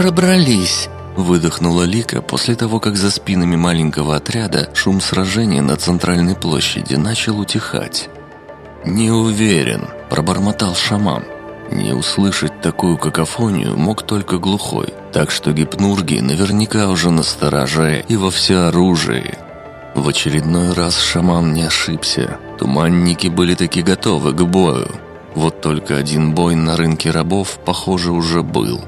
пробрались!» Выдохнула Лика после того, как за спинами маленького отряда шум сражения на центральной площади начал утихать. «Не уверен», – пробормотал шаман. Не услышать такую какофонию мог только глухой, так что гипнурги наверняка уже на стороже и во всеоружии. В очередной раз шаман не ошибся. Туманники были таки готовы к бою. Вот только один бой на рынке рабов, похоже, уже был.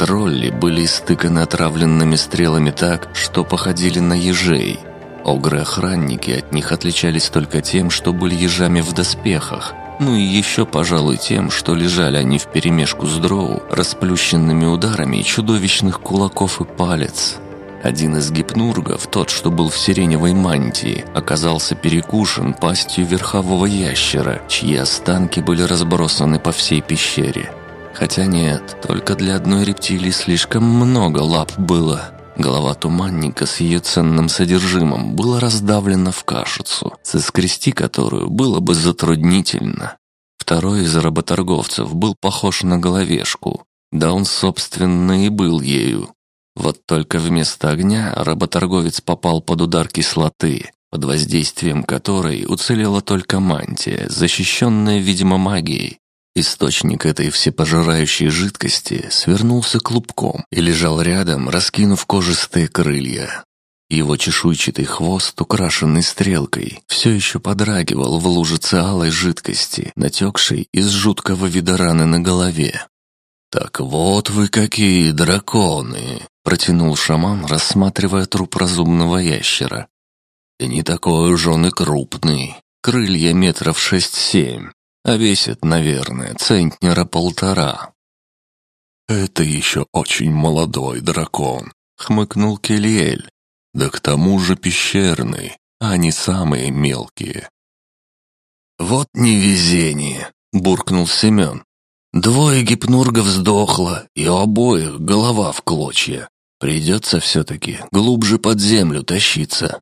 Тролли были истыканы отравленными стрелами так, что походили на ежей. Огры-охранники от них отличались только тем, что были ежами в доспехах, ну и еще, пожалуй, тем, что лежали они вперемешку с дроу, расплющенными ударами чудовищных кулаков и палец. Один из гипнургов, тот, что был в сиреневой мантии, оказался перекушен пастью верхового ящера, чьи останки были разбросаны по всей пещере. Хотя нет, только для одной рептилии слишком много лап было. Голова туманника с ее ценным содержимым была раздавлена в кашицу, соскрести которую было бы затруднительно. Второй из работорговцев был похож на головешку, да он, собственно, и был ею. Вот только вместо огня работорговец попал под удар кислоты, под воздействием которой уцелела только мантия, защищенная, видимо, магией, Источник этой всепожирающей жидкости свернулся клубком и лежал рядом, раскинув кожистые крылья. Его чешуйчатый хвост, украшенный стрелкой, все еще подрагивал в лужице алой жидкости, натекшей из жуткого вида раны на голове. «Так вот вы какие драконы!» — протянул шаман, рассматривая труп разумного ящера. «И не такой уж он и крупный, крылья метров шесть-семь, а весит, наверное, центнера полтора. «Это еще очень молодой дракон», — хмыкнул Келиэль. «Да к тому же пещерный, а не самые мелкие». «Вот невезение», — буркнул Семен. «Двое гипнургов сдохло, и у обоих голова в клочья. Придется все-таки глубже под землю тащиться».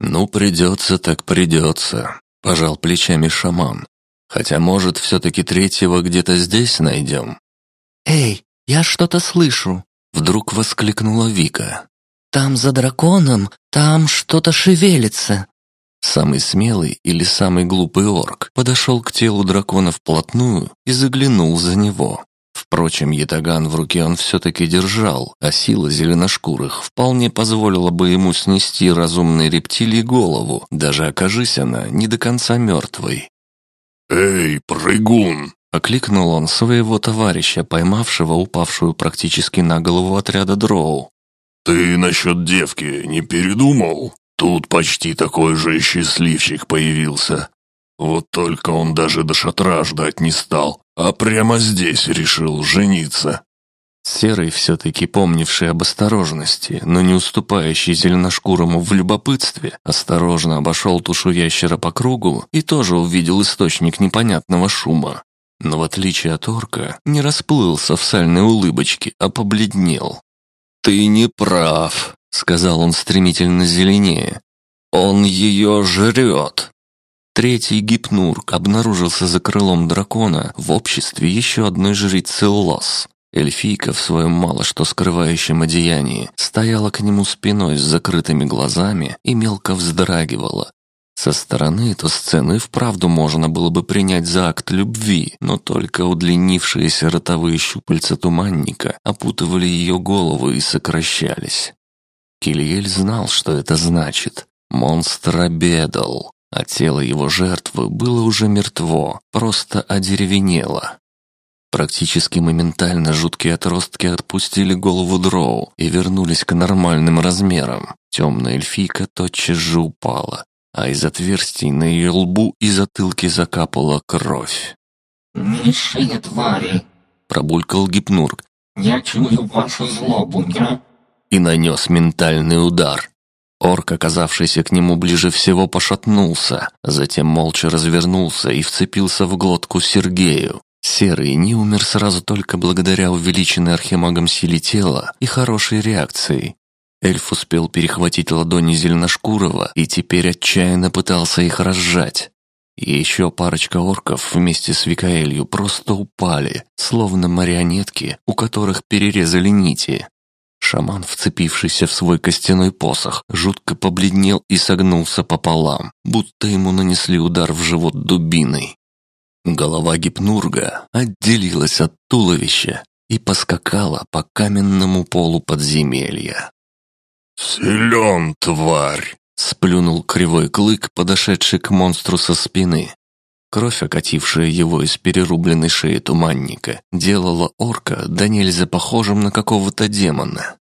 «Ну, придется так придется», — пожал плечами шаман. Хотя, может, все-таки третьего где-то здесь найдем?» «Эй, я что-то слышу!» Вдруг воскликнула Вика. «Там за драконом, там что-то шевелится!» Самый смелый или самый глупый орк подошел к телу дракона вплотную и заглянул за него. Впрочем, ятаган в руке он все-таки держал, а сила зеленошкурых вполне позволила бы ему снести разумной рептилии голову, даже окажись она не до конца мертвой. «Эй, прыгун!» — окликнул он своего товарища, поймавшего упавшую практически на голову отряда дроу. «Ты насчет девки не передумал? Тут почти такой же счастливчик появился. Вот только он даже до шатра ждать не стал, а прямо здесь решил жениться». Серый, все-таки помнивший об осторожности, но не уступающий зеленошкурому в любопытстве, осторожно обошел тушу ящера по кругу и тоже увидел источник непонятного шума. Но в отличие от орка, не расплылся в сальной улыбочке, а побледнел. «Ты не прав», — сказал он стремительно зеленее. «Он ее жрет». Третий гипнурк обнаружился за крылом дракона в обществе еще одной жрицы Лос. Эльфийка в своем мало что скрывающем одеянии стояла к нему спиной с закрытыми глазами и мелко вздрагивала. Со стороны эту сцену и вправду можно было бы принять за акт любви, но только удлинившиеся ротовые щупальца туманника опутывали ее голову и сокращались. Кильель знал, что это значит. Монстр обедал, а тело его жертвы было уже мертво, просто одеревенело. Практически моментально жуткие отростки отпустили голову дроу и вернулись к нормальным размерам. Темная эльфийка тотчас же упала, а из отверстий на ее лбу и затылке закапала кровь. «Низшие твари!» — пробулькал гипнург. «Я чую вашу злобу, я...» И нанес ментальный удар. Орк, оказавшийся к нему ближе всего, пошатнулся, затем молча развернулся и вцепился в глотку Сергею. Серый не умер сразу только благодаря увеличенной архимагом силе тела и хорошей реакции. Эльф успел перехватить ладони Зеленошкурого и теперь отчаянно пытался их разжать. и еще парочка орков вместе с Викаэлью просто упали, словно марионетки, у которых перерезали нити. Шаман, вцепившийся в свой костяной посох, жутко побледнел и согнулся пополам, будто ему нанесли удар в живот дубиной. Голова гипнурга отделилась от туловища и поскакала по каменному полу подземелья. «Силен, тварь!» — сплюнул кривой клык, подошедший к монстру со спины. Кровь, окатившая его из перерубленной шеи туманника, делала орка да нельзя похожим на какого-то демона.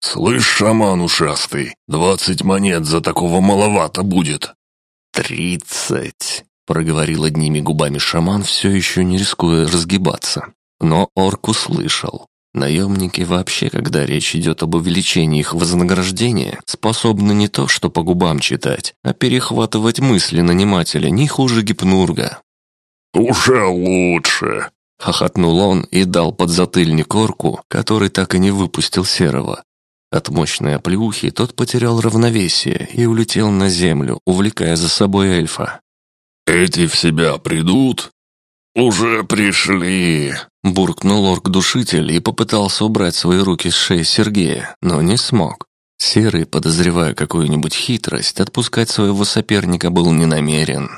«Слышь, шаман ушастый, двадцать монет за такого маловато будет». «Тридцать!» — проговорил одними губами шаман, все еще не рискуя разгибаться. Но орк услышал. Наемники вообще, когда речь идет об увеличении их вознаграждения, способны не то что по губам читать, а перехватывать мысли нанимателя не хуже гипнурга. «Уже лучше!» — хохотнул он и дал подзатыльник орку, который так и не выпустил серого. От мощной оплеухи тот потерял равновесие и улетел на землю, увлекая за собой эльфа. «Эти в себя придут?» «Уже пришли!» Буркнул орк-душитель и попытался убрать свои руки с шеи Сергея, но не смог. Серый, подозревая какую-нибудь хитрость, отпускать своего соперника был не намерен.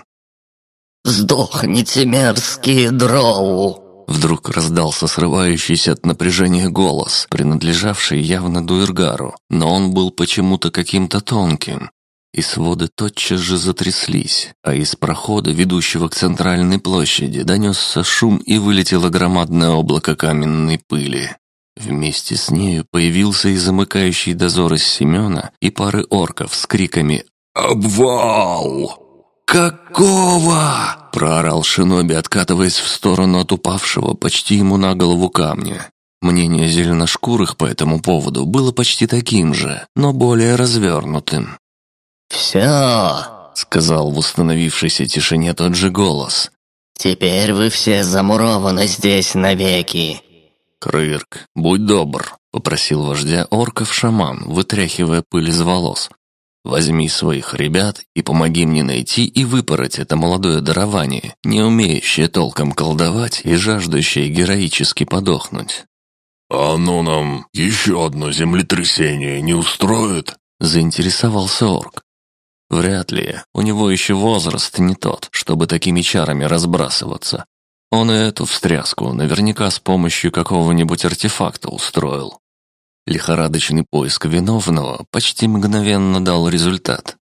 «Сдохните, мерзкие дроу!» Вдруг раздался срывающийся от напряжения голос, принадлежавший явно Дуэргару, но он был почему-то каким-то тонким, и своды тотчас же затряслись, а из прохода, ведущего к центральной площади, донесся шум и вылетело громадное облако каменной пыли. Вместе с нею появился и замыкающий дозор из Семена и пары орков с криками «Обвал!» «Какого?» – проорал Шиноби, откатываясь в сторону от упавшего почти ему на голову камня. Мнение зеленошкурых по этому поводу было почти таким же, но более развернутым. «Все!» — сказал в установившейся тишине тот же голос. «Теперь вы все замурованы здесь навеки!» «Крырк, будь добр», — попросил вождя орков шаман, вытряхивая пыль из волос. «Возьми своих ребят и помоги мне найти и выпороть это молодое дарование, не умеющее толком колдовать и жаждущее героически подохнуть». «А оно нам еще одно землетрясение не устроит?» — заинтересовался орк. Вряд ли. У него еще возраст не тот, чтобы такими чарами разбрасываться. Он и эту встряску наверняка с помощью какого-нибудь артефакта устроил. Лихорадочный поиск виновного почти мгновенно дал результат.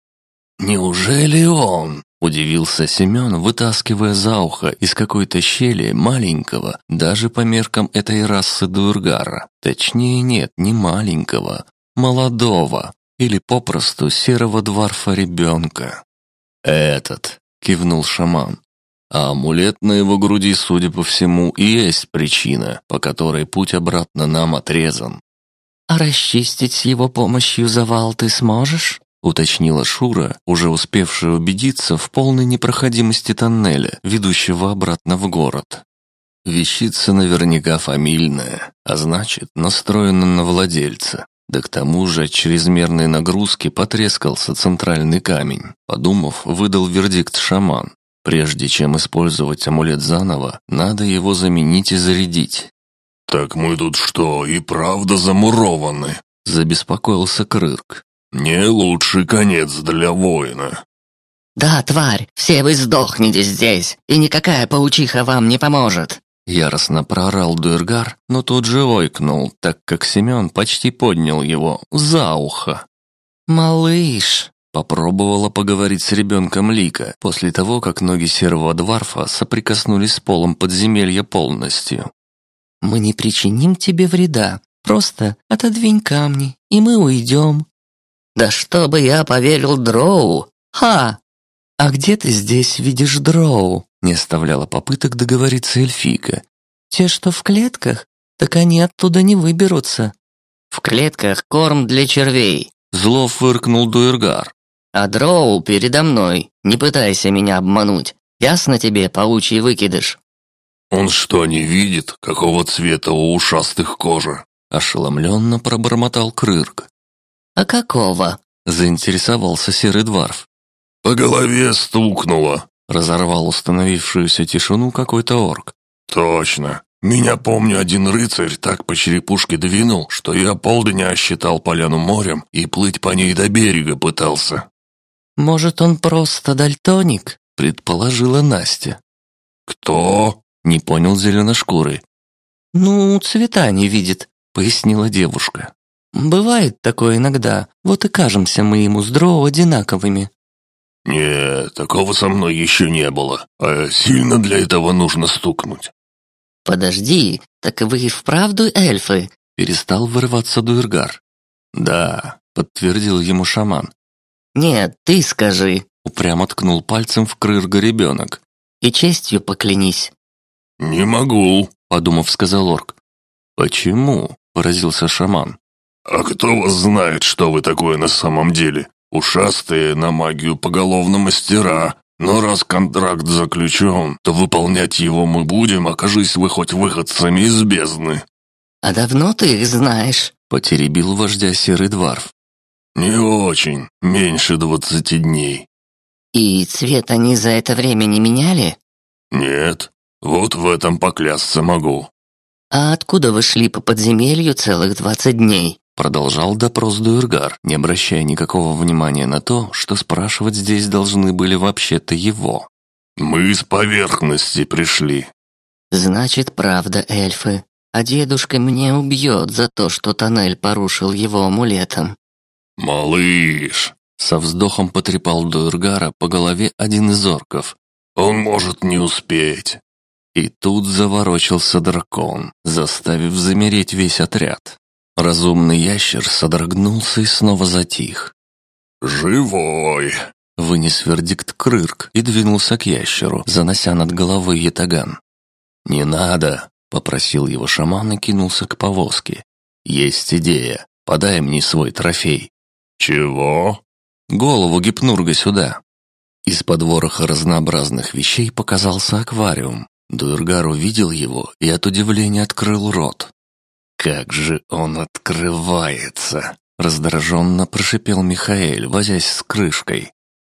«Неужели он?» – удивился Семен, вытаскивая за ухо из какой-то щели маленького, даже по меркам этой расы Дуэргара. Точнее, нет, не маленького, молодого, или попросту серого дворфа ребенка. «Этот», — кивнул шаман, а амулет на его груди, судя по всему, и есть причина, по которой путь обратно нам отрезан. «А расчистить с его помощью завал ты сможешь?» — уточнила Шура, уже успевшая убедиться в полной непроходимости тоннеля, ведущего обратно в город. Вещица наверняка фамильная, а значит, настроена на владельца. Да к тому же от чрезмерной нагрузки потрескался центральный камень. Подумав, выдал вердикт шаман. Прежде чем использовать амулет заново, надо его заменить и зарядить. «Так мы тут что, и правда замурованы?» – забеспокоился Крырк. «Не лучший конец для воина». «Да, тварь, все вы сдохнете здесь, и никакая паучиха вам не поможет!» Яростно проорал Дуэргар, но тут же ойкнул, так как Семен почти поднял его за ухо. «Малыш!» Попробовала поговорить с ребенком Лика после того, как ноги серого дворфа соприкоснулись с полом подземелья полностью. «Мы не причиним тебе вреда. Просто отодвинь камни, и мы уйдем». «Да чтобы я поверил Дроу! Ха! А где ты здесь видишь Дроу?» Не оставляла попыток договориться эльфийка. «Те, что в клетках, так они оттуда не выберутся». «В клетках корм для червей», — зло фыркнул Дуэргар. «А дроу передо мной, не пытайся меня обмануть. Ясно тебе, паучий выкидыш?» «Он что, не видит, какого цвета у ушастых кожа?» Ошеломленно пробормотал Крырк. «А какого?» Заинтересовался серый дворф. «По голове стукнуло», Разорвал установившуюся тишину какой-то орк. «Точно. Меня, помню, один рыцарь так по черепушке двинул, что я полдня считал поляну морем и плыть по ней до берега пытался». «Может, он просто дальтоник?» — предположила Настя. «Кто?» — не понял зеленошкурый. «Ну, цвета не видит», — пояснила девушка. «Бывает такое иногда, вот и кажемся мы ему с дро одинаковыми». «Не, такого со мной еще не было, а сильно для этого нужно стукнуть». «Подожди, так вы и вправду эльфы?» Перестал вырываться Дуэргар. «Да», — подтвердил ему шаман. «Нет, ты скажи», — упрямо ткнул пальцем в крырга ребенок. «И честью поклянись». «Не могу», — подумав, сказал орк. «Почему?» — поразился шаман. «А кто вас знает, что вы такое на самом деле? Ушастые на магию поголовно мастера. Но раз контракт заключен, то выполнять его мы будем, окажись вы хоть выходцами из бездны». «А давно ты их знаешь?» — потеребил вождя серый дворф. «Не очень. Меньше двадцати дней». «И цвет они за это время не меняли?» «Нет. Вот в этом поклясться могу». «А откуда вы шли по подземелью целых двадцать дней?» Продолжал допрос Дуэргар, не обращая никакого внимания на то, что спрашивать здесь должны были вообще-то его. «Мы с поверхности пришли». «Значит, правда, эльфы. А дедушка меня убьет за то, что тоннель порушил его амулетом». «Малыш!» Со вздохом потрепал Дуэргара по голове один из орков. «Он может не успеть». И тут заворочился дракон, заставив замереть весь отряд. Разумный ящер содрогнулся и снова затих. «Живой!» — вынес вердикт Крырк и двинулся к ящеру, занося над головой ятаган. «Не надо!» — попросил его шаман и кинулся к повозке. «Есть идея. Подай мне свой трофей». «Чего?» «Голову гипнурга сюда». Из-под вороха разнообразных вещей показался аквариум. Дуэргар увидел его и от удивления открыл рот. «Как же он открывается!» — раздраженно прошипел Михаэль, возясь с крышкой.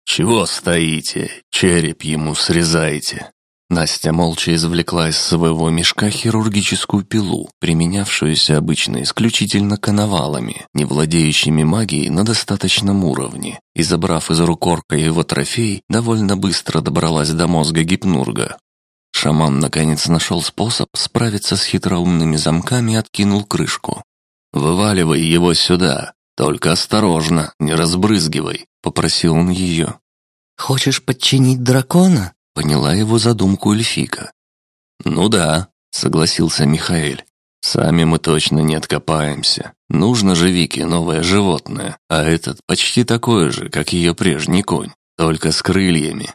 «Чего стоите? Череп ему срезайте!» Настя молча извлекла из своего мешка хирургическую пилу, применявшуюся обычно исключительно коновалами, не владеющими магией на достаточном уровне, и, забрав из рук орка его трофей, довольно быстро добралась до мозга гипнурга. Шаман наконец нашел способ справиться с хитроумными замками и откинул крышку. «Вываливай его сюда, только осторожно, не разбрызгивай», — попросил он ее. «Хочешь подчинить дракона?» — поняла его задумку эльфика. «Ну да», — согласился Михаэль. «Сами мы точно не откопаемся. Нужно же Вике новое животное, а этот почти такой же, как ее прежний конь, только с крыльями».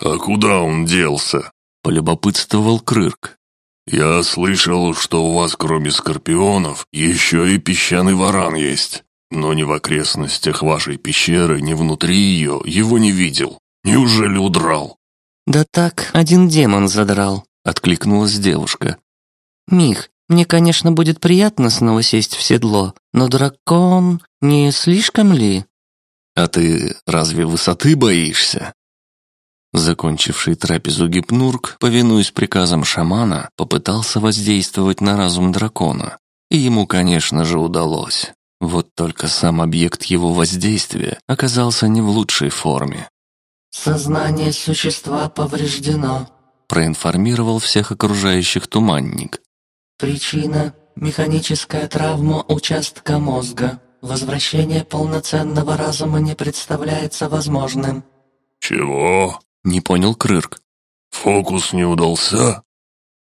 «А куда он делся?» — полюбопытствовал Крырк. «Я слышал, что у вас кроме скорпионов еще и песчаный варан есть, но ни в окрестностях вашей пещеры, ни внутри ее его не видел. Неужели удрал?» «Да так, один демон задрал», — откликнулась девушка. «Мих, мне, конечно, будет приятно снова сесть в седло, но дракон не слишком ли?» «А ты разве высоты боишься?» Закончивший трапезу Гипнург, повинуясь приказам шамана, попытался воздействовать на разум дракона. И ему, конечно же, удалось. Вот только сам объект его воздействия оказался не в лучшей форме. «Сознание существа повреждено», проинформировал всех окружающих туманник. «Причина – механическая травма участка мозга. Возвращение полноценного разума не представляется возможным». «Чего?» Не понял Крырк. «Фокус не удался?»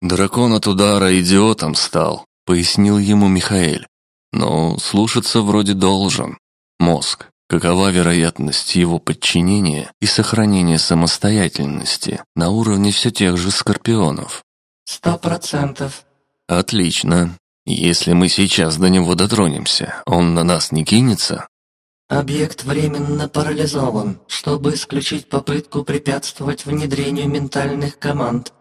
«Дракон от удара идиотом стал», — пояснил ему Михаэль. «Но слушаться вроде должен. Мозг. Какова вероятность его подчинения и сохранения самостоятельности на уровне все тех же скорпионов?» «Сто процентов». «Отлично. Если мы сейчас до него дотронемся, он на нас не кинется?» Объект временно парализован, чтобы исключить попытку препятствовать внедрению ментальных команд.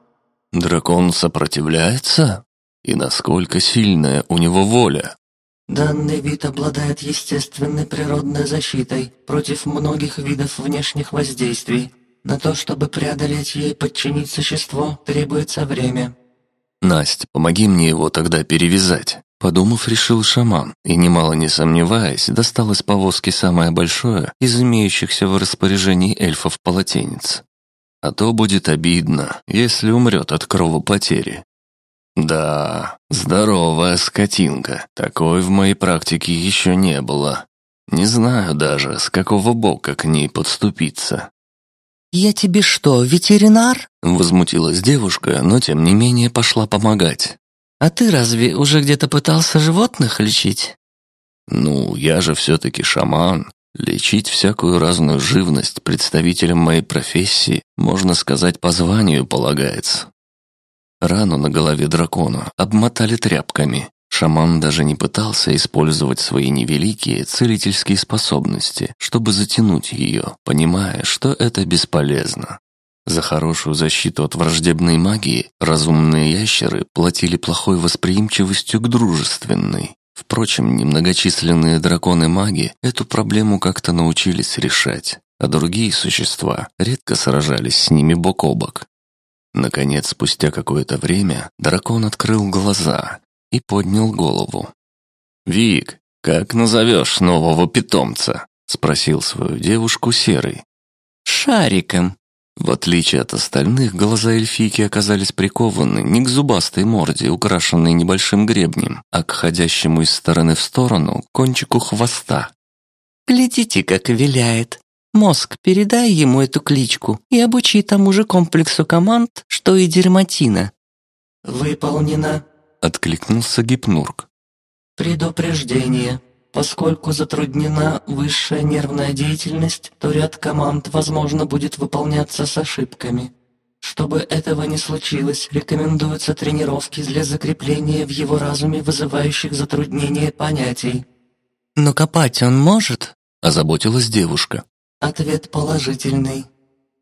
Дракон сопротивляется? И насколько сильная у него воля? Данный вид обладает естественной природной защитой против многих видов внешних воздействий. На то, чтобы преодолеть ей подчинить существо, требуется время». «Насть, помоги мне его тогда перевязать». Подумав, решил шаман и, немало не сомневаясь, достал из повозки самое большое из имеющихся в распоряжении эльфов полотенец. А то будет обидно, если умрет от кровопотери. Да, здоровая скотинка, такой в моей практике еще не было. Не знаю даже, с какого бока к ней подступиться. «Я тебе что, ветеринар?» Возмутилась девушка, но тем не менее пошла помогать. «А ты разве уже где-то пытался животных лечить?» «Ну, я же все-таки шаман. Лечить всякую разную живность представителям моей профессии, можно сказать, по званию полагается». Рану на голове дракона обмотали тряпками. Шаман даже не пытался использовать свои невеликие целительские способности, чтобы затянуть ее, понимая, что это бесполезно. За хорошую защиту от враждебной магии разумные ящеры платили плохой восприимчивостью к дружественной. Впрочем, немногочисленные драконы-маги эту проблему как-то научились решать, а другие существа редко сражались с ними бок о бок. Наконец, спустя какое-то время, дракон открыл глаза и поднял голову. «Вик, как назовешь нового питомца?» — спросил свою девушку Серый. «Шариком», в отличие от остальных, глаза эльфийки оказались прикованы не к зубастой морде, украшенной небольшим гребнем, а к ходящему из стороны в сторону кончику хвоста. «Глядите, как виляет. Мозг, передай ему эту кличку и обучи тому же комплексу команд, что и дерматина». «Выполнено», — откликнулся Гипнург. «Предупреждение. Поскольку затруднена высшая нервная деятельность, то ряд команд, возможно, будет выполняться с ошибками. Чтобы этого не случилось, рекомендуются тренировки для закрепления в его разуме вызывающих затруднения понятий. «Но копать он может?» – озаботилась девушка. Ответ положительный.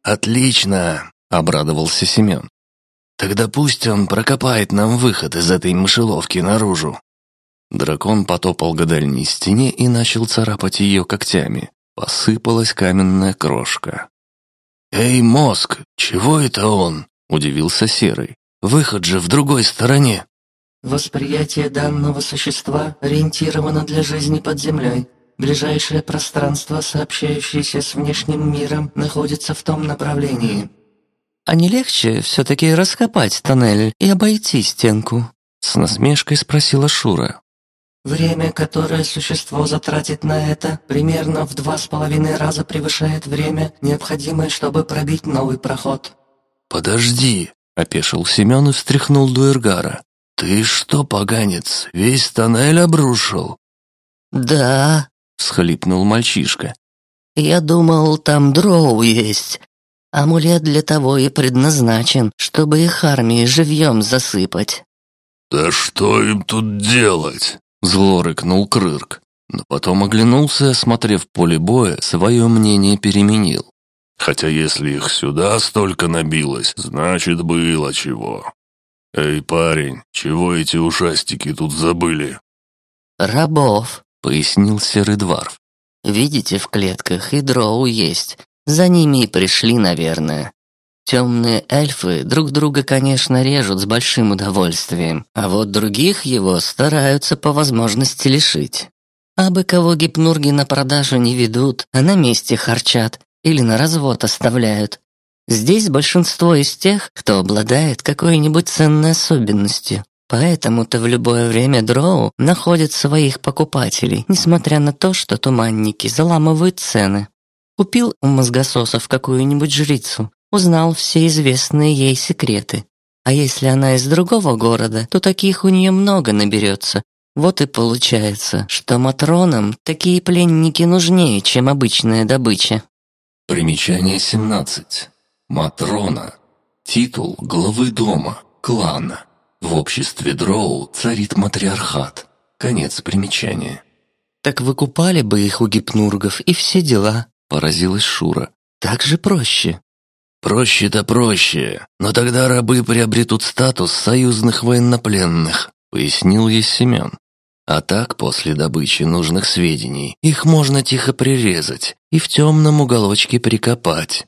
«Отлично!» – обрадовался Семен. «Тогда пусть он прокопает нам выход из этой мышеловки наружу». Дракон потопал к дальней стене и начал царапать ее когтями. Посыпалась каменная крошка. «Эй, мозг, чего это он?» — удивился Серый. «Выход же в другой стороне». «Восприятие данного существа ориентировано для жизни под землей. Ближайшее пространство, сообщающееся с внешним миром, находится в том направлении». «А не легче все-таки раскопать тоннель и обойти стенку?» С насмешкой спросила Шура. Время, которое существо затратит на это, примерно в два с половиной раза превышает время, необходимое, чтобы пробить новый проход. «Подожди!» — опешил Семен и встряхнул Дуэргара. «Ты что, поганец, весь тоннель обрушил?» «Да», — всхлипнул мальчишка. «Я думал, там дроу есть. Амулет для того и предназначен, чтобы их армии живьем засыпать». «Да что им тут делать?» Зло рыкнул Крырк, но потом оглянулся осмотрев поле боя, свое мнение переменил. «Хотя если их сюда столько набилось, значит, было чего. Эй, парень, чего эти ушастики тут забыли?» «Рабов», — пояснил Серый Дварф. «Видите, в клетках и дроу есть. За ними и пришли, наверное. Темные эльфы друг друга, конечно, режут с большим удовольствием, а вот других его стараются по возможности лишить. А бы кого гипнурги на продажу не ведут, а на месте харчат или на развод оставляют. Здесь большинство из тех, кто обладает какой-нибудь ценной особенностью. Поэтому-то в любое время дроу находят своих покупателей, несмотря на то, что туманники заламывают цены. Купил у мозгососов какую-нибудь жрицу, узнал все известные ей секреты. А если она из другого города, то таких у нее много наберется. Вот и получается, что Матронам такие пленники нужнее, чем обычная добыча. Примечание 17. Матрона. Титул главы дома, клана. В обществе Дроу царит матриархат. Конец примечания. «Так выкупали бы их у гипнургов и все дела», — поразилась Шура. «Так же проще». «Проще-то проще, но тогда рабы приобретут статус союзных военнопленных», — пояснил ей Семен. «А так, после добычи нужных сведений, их можно тихо прирезать и в темном уголочке прикопать».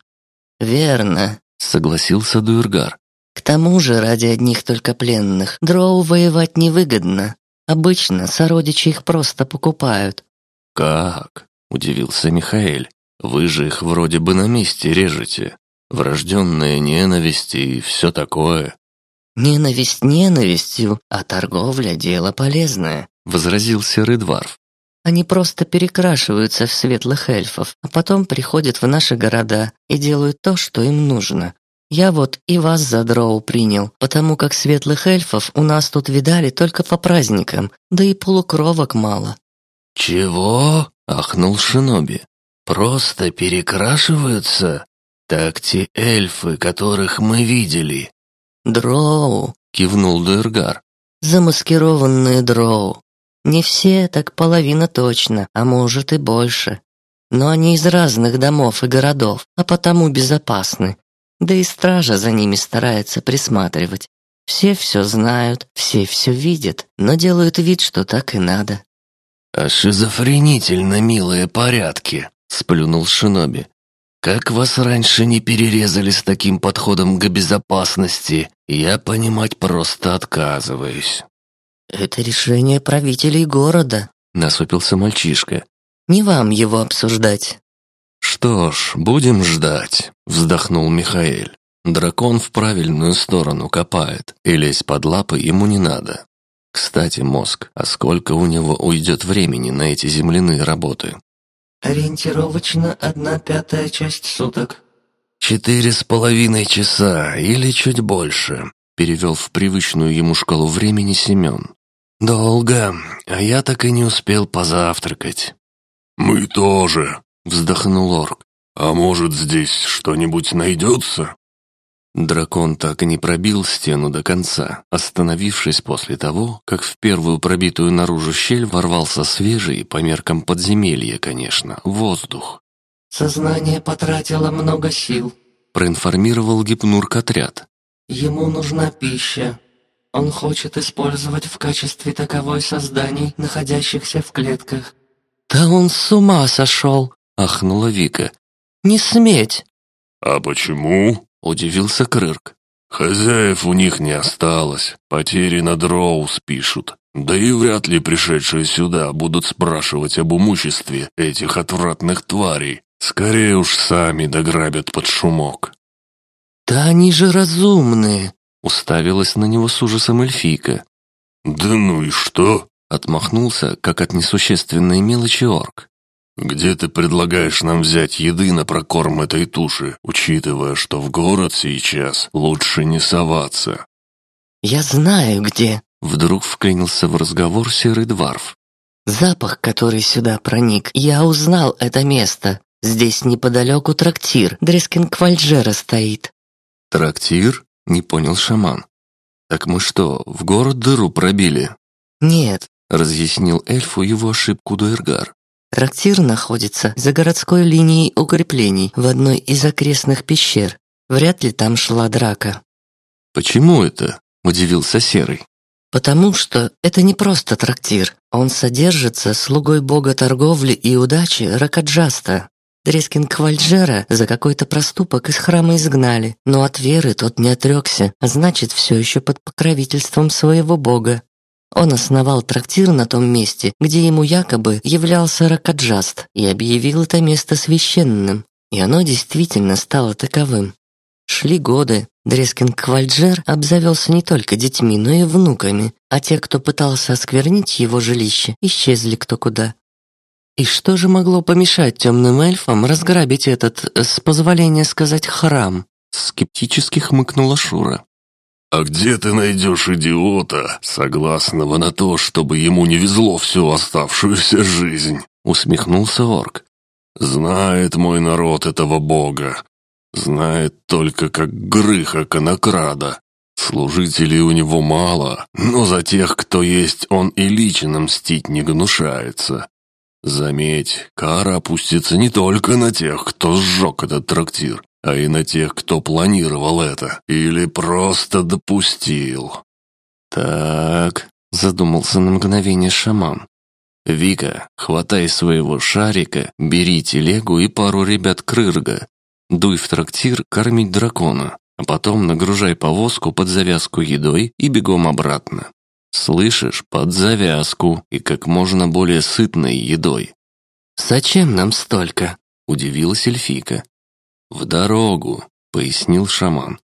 «Верно», — согласился Дуэргар. «К тому же ради одних только пленных дроу воевать невыгодно. Обычно сородичи их просто покупают». «Как?» — удивился Михаэль. «Вы же их вроде бы на месте режете. Врожденная ненависть и все такое». «Ненависть ненавистью, а торговля — дело полезное», — возразил Серый Дварф. Они просто перекрашиваются в светлых эльфов, а потом приходят в наши города и делают то, что им нужно. Я вот и вас за дроу принял, потому как светлых эльфов у нас тут видали только по праздникам, да и полукровок мало». «Чего?» — ахнул Шиноби. «Просто перекрашиваются? Так те эльфы, которых мы видели». «Дроу», — кивнул Дуэргар. «Замаскированные дроу. Не все, так половина точно, а может и больше. Но они из разных домов и городов, а потому безопасны. Да и стража за ними старается присматривать. Все все знают, все все видят, но делают вид, что так и надо. «А шизофренительно милые порядки», — сплюнул Шиноби. «Как вас раньше не перерезали с таким подходом к безопасности, я понимать просто отказываюсь». «Это решение правителей города», — насупился мальчишка. «Не вам его обсуждать». «Что ж, будем ждать», — вздохнул Михаэль. «Дракон в правильную сторону копает, и лезть под лапы ему не надо. Кстати, мозг, а сколько у него уйдет времени на эти земляные работы?» «Ориентировочно одна пятая часть суток». «Четыре с половиной часа или чуть больше», — перевел в привычную ему шкалу времени Семен. «Долго, а я так и не успел позавтракать». «Мы тоже», — вздохнул орк. «А может, здесь что-нибудь найдется?» Дракон так и не пробил стену до конца, остановившись после того, как в первую пробитую наружу щель ворвался свежий, по меркам подземелья, конечно, воздух. «Сознание потратило много сил», — проинформировал гипнурк-отряд. «Ему нужна пища. Он хочет использовать в качестве таковой созданий, находящихся в клетках». «Да он с ума сошел!» — ахнула Вика. «Не сметь!» «А почему?» — удивился Крырк. «Хозяев у них не осталось, потери на дроу спишут. Да и вряд ли пришедшие сюда будут спрашивать об имуществе этих отвратных тварей. Скорее уж сами дограбят под шумок». «Да они же разумные!» Уставилась на него с ужасом эльфийка. «Да ну и что?» Отмахнулся, как от несущественной мелочи орк. «Где ты предлагаешь нам взять еды на прокорм этой туши, учитывая, что в город сейчас лучше не соваться?» «Я знаю, где», — вдруг вклинился в разговор серый дворф. «Запах, который сюда проник, я узнал это место. Здесь неподалеку трактир, Дрескинг-Вальджера стоит». «Трактир?» — не понял шаман. «Так мы что, в город дыру пробили?» «Нет», — разъяснил эльфу его ошибку Дуэргар. Трактир находится за городской линией укреплений в одной из окрестных пещер. Вряд ли там шла драка. «Почему это?» – удивился Серый. «Потому что это не просто трактир. Он содержится слугой бога торговли и удачи Ракаджаста. Дрескин Квальджера за какой-то проступок из храма изгнали, но от веры тот не отрекся, а значит, все еще под покровительством своего бога. Он основал трактир на том месте, где ему якобы являлся Ракаджаст, и объявил это место священным. И оно действительно стало таковым. Шли годы. Дрескин Квальджер обзавелся не только детьми, но и внуками, а те, кто пытался осквернить его жилище, исчезли кто куда. И что же могло помешать темным эльфам разграбить этот, с позволения сказать, храм? Скептически хмыкнула Шура. «А где ты найдешь идиота, согласного на то, чтобы ему не везло всю оставшуюся жизнь?» Усмехнулся орк. «Знает мой народ этого бога. Знает только как Грыха Конокрада. Служителей у него мало, но за тех, кто есть, он и лично мстить не гнушается. Заметь, кара опустится не только на тех, кто сжег этот трактир, а и на тех, кто планировал это или просто допустил. Так, задумался на мгновение шаман. Вика, хватай своего шарика, бери телегу и пару ребят Крырга. Дуй в трактир кормить дракона, а потом нагружай повозку под завязку едой и бегом обратно. Слышишь, под завязку и как можно более сытной едой. «Зачем нам столько?» – удивилась эльфийка. «В дорогу», – пояснил шаман.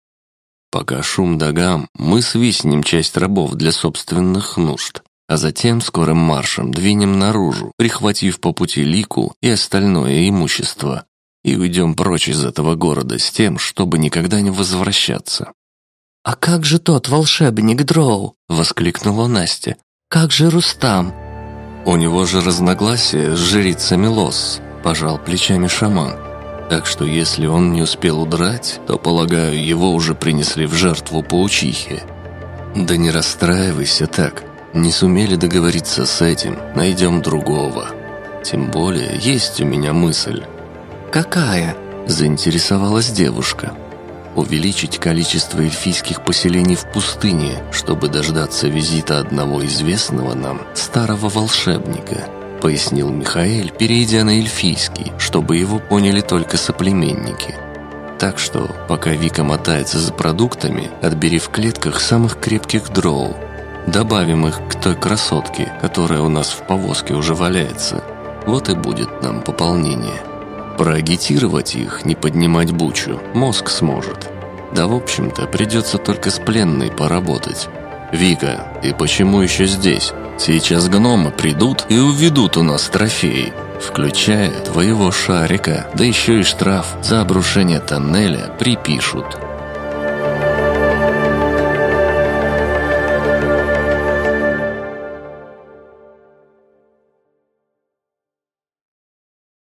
«Пока шум дагам, мы свистнем часть рабов для собственных нужд, а затем скорым маршем двинем наружу, прихватив по пути лику и остальное имущество, и уйдем прочь из этого города с тем, чтобы никогда не возвращаться». «А как же тот волшебник Дроу?» – воскликнула Настя. «Как же Рустам?» «У него же разногласия с жрицами Лос», – пожал плечами шаман. «Так что если он не успел удрать, то, полагаю, его уже принесли в жертву паучихе». «Да не расстраивайся так. Не сумели договориться с этим, найдем другого. Тем более, есть у меня мысль». «Какая?» – заинтересовалась девушка увеличить количество эльфийских поселений в пустыне, чтобы дождаться визита одного известного нам старого волшебника», — пояснил Михаэль, перейдя на эльфийский, чтобы его поняли только соплеменники. «Так что, пока Вика мотается за продуктами, отбери в клетках самых крепких дроу. Добавим их к той красотке, которая у нас в повозке уже валяется. Вот и будет нам пополнение». Проагитировать их, не поднимать бучу, мозг сможет. Да, в общем-то, придется только с пленной поработать. «Вика, ты почему еще здесь? Сейчас гномы придут и уведут у нас трофеи, включая твоего шарика, да еще и штраф за обрушение тоннеля припишут».